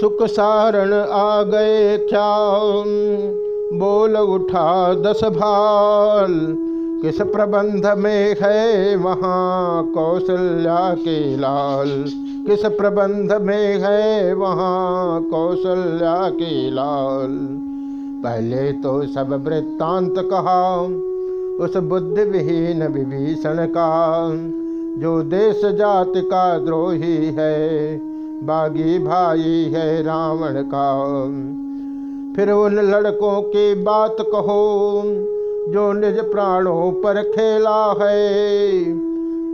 सुख सारण आ गए क्या बोल उठा दस भाल। किस प्रबंध में है वहाँ कौशल्या के लाल? किस प्रबंध में है वहाँ कौशल्या के लाल? पहले तो सब वृत्तांत कहा। उस बुद्धि विहीन विभीषण का। जो देश जाति का द्रोही है बागी भाई है रावण का। फिर उन लड़कों की बात कहो, जो निज प्राणों पर खेला है।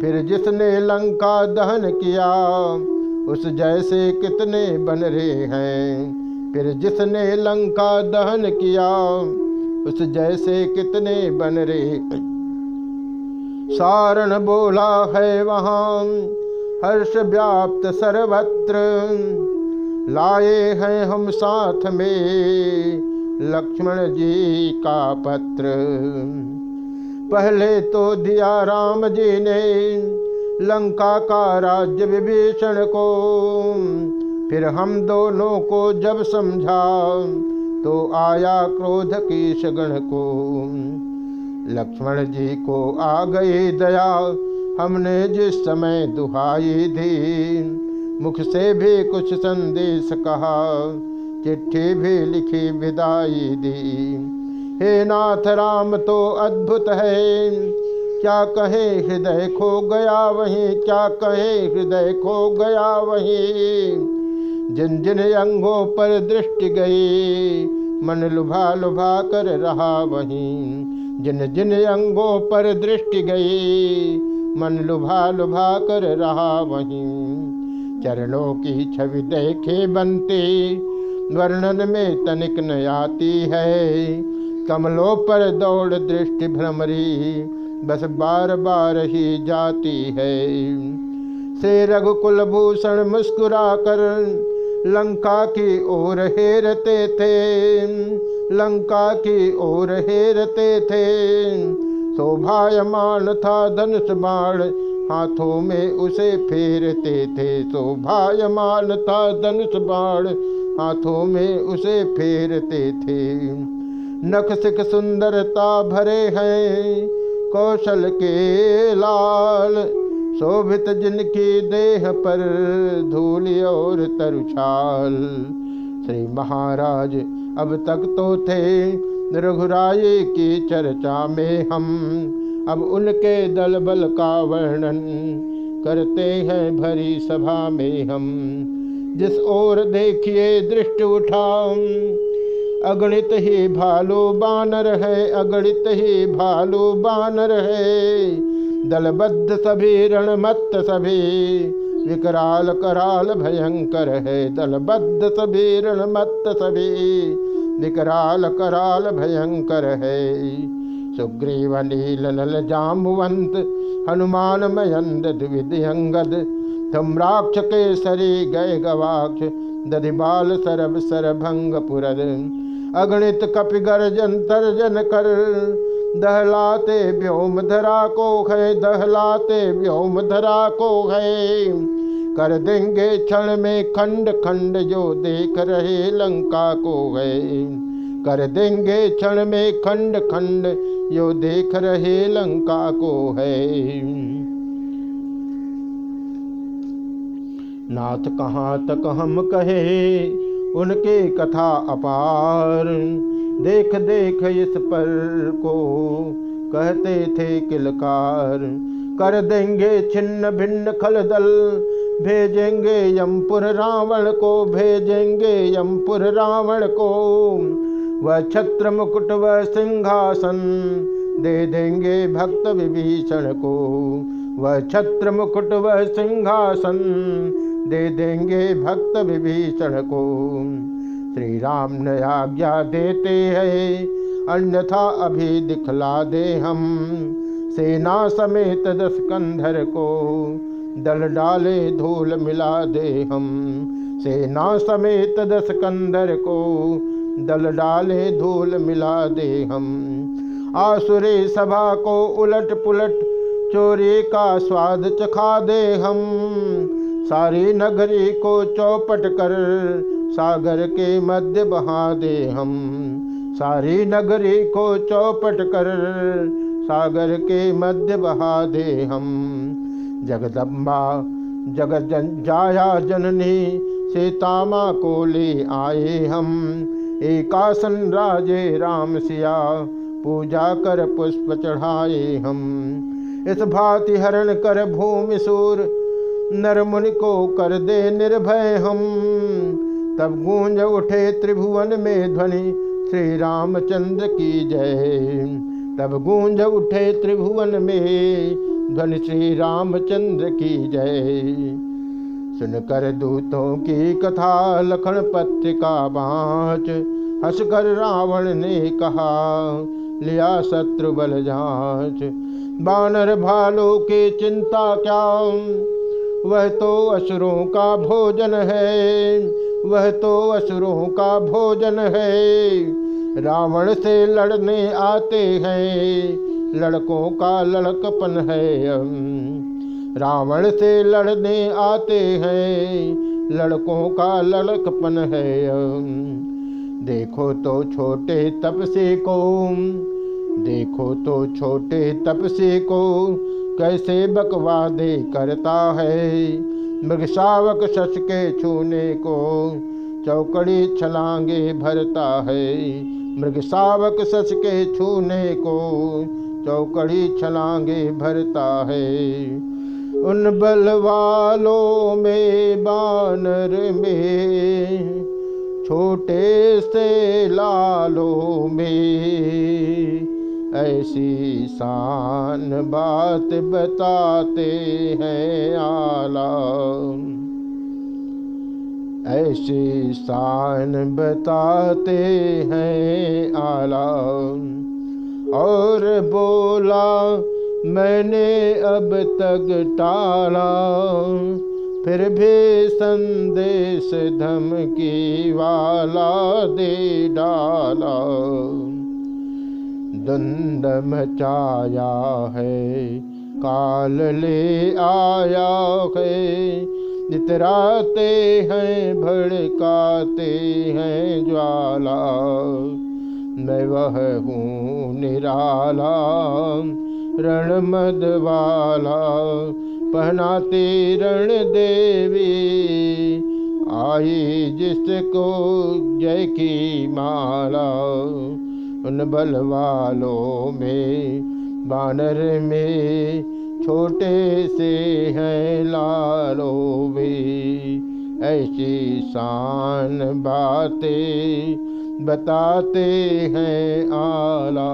फिर जिसने लंका दहन किया, उस जैसे कितने बन रहे हैं। फिर जिसने लंका दहन किया, उस जैसे कितने बन रहे सारण बोला है वहाँ हर्ष व्याप्त सर्वत्र। लाए हैं हम साथ में लक्ष्मण जी का पत्र। पहले तो दिया राम जी ने लंका का राज्य विभीषण को। फिर हम दोनों को जब समझा तो आया क्रोध की सगण को। लक्ष्मण जी को आ गई दया हमने जिस समय दुहाई दी, मुख से भी कुछ संदेश कहा, चिट्ठी भी लिखी, विदाई दी। हे नाथ राम तो अद्भुत है। क्या कहे हृदय खो गया वहीं, क्या कहे हृदय खो गया वहीं? जिन जिन अंगों पर दृष्टि गई, मन लुभा लुभा कर रहा वहीं। जिन जिन अंगों पर दृष्टि गई मन लुभा लुभा कर रहा वहीं। चरणों की छवि देखे बनते, वर्णन में तनिक न आती है। कमलों पर दौड़ दृष्टि भ्रमरी, बस बार बार ही जाती है। से रघुकुल भूषण मुस्कुरा कर लंका की ओर हेरते थे, लंका की ओर हेरते थे। शोभायमान था धनुष बाण। हाथों में उसे फेरते थे। शोभायमान था धनुष बाण। हाथों में उसे फेरते थे। नख सिख सुंदरता भरे हैं, कौशल के लाल। शोभित जिनकी देह पर धूल और तरुछाल। श्री महाराज अब तक तो थे रघुराय की चर्चा में हम। अब उनके दल बल का वर्णन करते हैं भरी सभा में हम। जिस ओर देखिए दृष्टि उठा अगणित ही भालू बानर है, अगणित ही भालू बानर है। दलबद्ध सभी, रणमत्त सभी, विकराल कराल भयंकर है। दलबद्ध सभी, रणमत्त सभी विकराल कराल भयंकर है। सुग्रीव, नील, नल जाम्बुवंत हनुमान, मयंद द्विदियंगद धम्राक्ष, केसरी, गय, गवाक्ष, दधिबाल, सरब, सरभंग, पुरद, अगणित कपि गर्जन तर्जन, कर, दहलाते, व्योम, धरा को है, दहलाते, व्योम, धरा को है। कर देंगे क्षण में खंड खंड जो देख रहे लंका को है कर देंगे क्षण में खंड खंड जो देख रहे लंका को है नाथ कहाँ तक हम कहे उनके कथा अपार। देख देख इस पर को कहते थे किलकार। कर देंगे छिन्न भिन्न खलदल भेजेंगे यमपुर रावण को, भेजेंगे यमपुर रावण को। वह छत्र मुकुट व सिंहासन दे देंगे भक्त विभीषण को। वह छत्र मुकुट व सिंहासन दे देंगे भक्त विभीषण को। श्री राम ने आज्ञा देते हैं, अन्यथा अभी दिखला दे हम। सेना समेत दस कंधर को। दल डाले, धूल मिला दे हम। सेना समेत दस कंदर को दल डाले, धूल मिला दे हम। आसुरे सभा को उलट पुलट, चोरी का स्वाद चखा दे हम। सारी नगरी को चौपट कर, सागर के मध्य बहा दे हम। सारी नगरी को चौपट कर, सागर के मध्य बहा दे हम। जगदम्बा। जगत जन जाया जननी सीता माँ को ले आए हम। एकासन राजे राम सिया, पूजा कर पुष्प चढ़ाए हम। इस भांति हरण कर भूमि सूर, नर मुनि को कर दे निर्भय हम। तब गूंज उठे त्रिभुवन में ध्वनि श्री रामचंद्र की जय। तब गूंज उठे त्रिभुवन में ध्वनि श्री रामचंद्र की जय। सुनकर दूतों की कथा, लखन पत्रिका बाँच, हंसकर रावण ने कहा, लिया शत्रु बल जाँच, बानर भालों के चिंता क्या? वह तो असुरों का भोजन है, वह तो असुरों का भोजन है, रावण से लड़ने आते हैं लड़कों का लड़कपन है रावण से लड़ने आते हैं, लड़कों का लड़कपन है देखो तो छोटे तपसे को देखो तो छोटे तपसे को कैसे बकवादे करता है। मृगशावक शश के छूने को चौकड़ी छलांगे भरता है। मृगशावक सच के छूने को चौकड़ी छलांगे भरता है। उन बल वालों में बानर में, छोटे से लालों में ऐसी शान बात बताते हैं आला। ऐसी शान बताते हैं आला। और बोला, मैंने अब तक टाला। फिर भी संदेश धमकी वाला दे डाला। दंड मचाया है, काल ले आया है। इतराते हैं, भड़काते हैं, ज्वाला। मैं वह हूँ निराला रण मद वाला। पहनाते रण देवी, आई जिसको जय की माला। उन बल वालों में बानर में छोटे से हैं लालो भी। ऐसी शान बातें बताते हैं आला।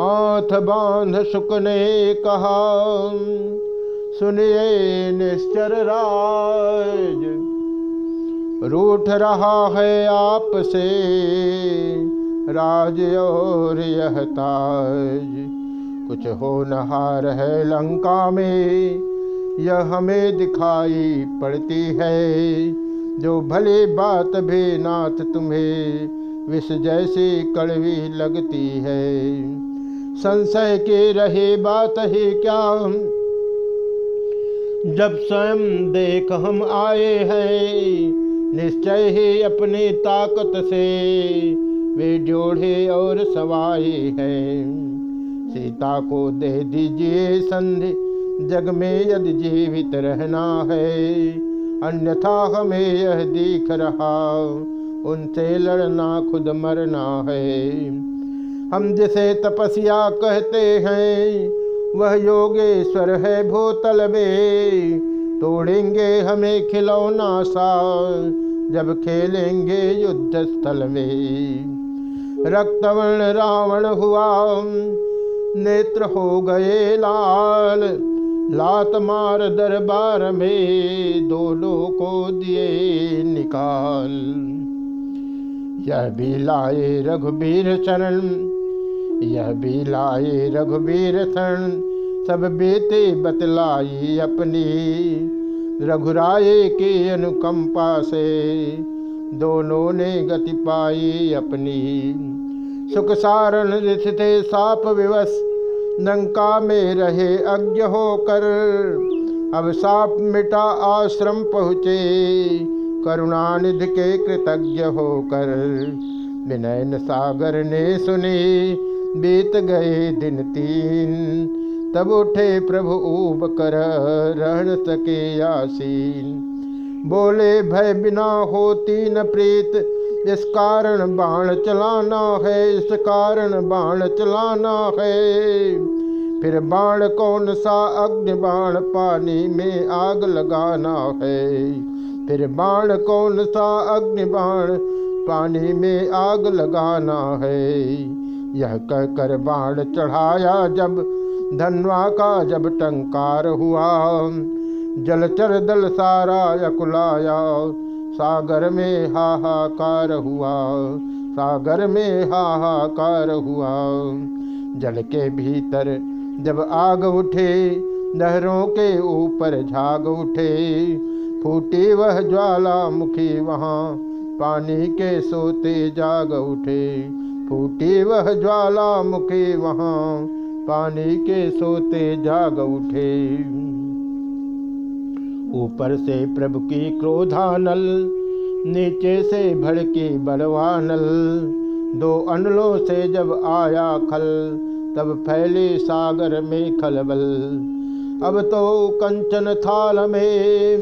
हाथ बाँध सुख ने कहा, सुनिए निश्चर राज। रूठ रहा है आपसे, राज और यह ताज। कुछ हो नहार है लंका में, यह हमें दिखाई पड़ती है। जो भले बात भी नाथ तुम्हें, विष जैसी कड़वी लगती है। संशय के रहे बात ही क्या? जब स्वयं देख हम आए हैं, निश्चय ही अपनी ताकत से वे जोड़े और सवाए हैं। सीता को दे दीजिए संधि, जग में यदि जीवित रहना है अन्यथा हमें यह दिख रहा, उनसे लड़ना खुद मरना है। हम जिसे तपस्या कहते हैं, वह योगेश्वर है भूतल में। तोड़ेंगे हमें खिलौना सा जब खेलेंगे युद्ध स्थल में। रक्तवर्ण रावण हुआ, नेत्र हो गए लाल लात मार दरबार में दोनों को दिए निकाल। यह भी लाए रघुबीर चरण, यह भी लाए रघुबीर शरण सब बेते बतलाई अपनी रघुराए के अनुकंपा से। दोनों ने गति पाई अपनी, सुख सारण रिथ थे साप विवश लंका में रहे अज्ञ होकर, अब साप मिटा आश्रम पहुँचे। करुणानिधि के कृतज्ञ होकर, विनयन सागर ने सुनी, बीत गए दिन तीन। तब उठे प्रभु ऊब कर, रहन सके आसीन। बोले, भय बिना होती न प्रीत इस कारण बाण चलाना है, इस कारण बाण चलाना है। फिर बाण कौन सा अग्नि बाण पानी में आग लगाना है? फिर बाण कौन सा अग्नि बाण पानी में आग लगाना है? यह कहकर बाण चढ़ाया जब धनवा का जब टंकार हुआ, जलचर दल सारा यकुलाया। सागर में हाहाकार हुआ, सागर में हाहाकार हुआ। जल के भीतर जब आग उठे, नहरों के ऊपर झाग उठे, फूटी वह ज्वाला मुखी वहाँ पानी के सोते जाग उठे। फूटी वह ज्वाला मुखी वहाँ पानी के सोते जाग उठे। ऊपर से प्रभु की क्रोधानल, नीचे से भड़की बलवानल। दो अनलों से जब आया खल, तब फैले सागर में खलबल। अब तो कंचन थाल में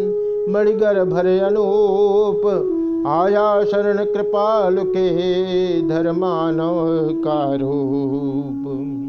मणिगर भरे अनूप, आया शरण कृपाल के धर्मानव का रूप।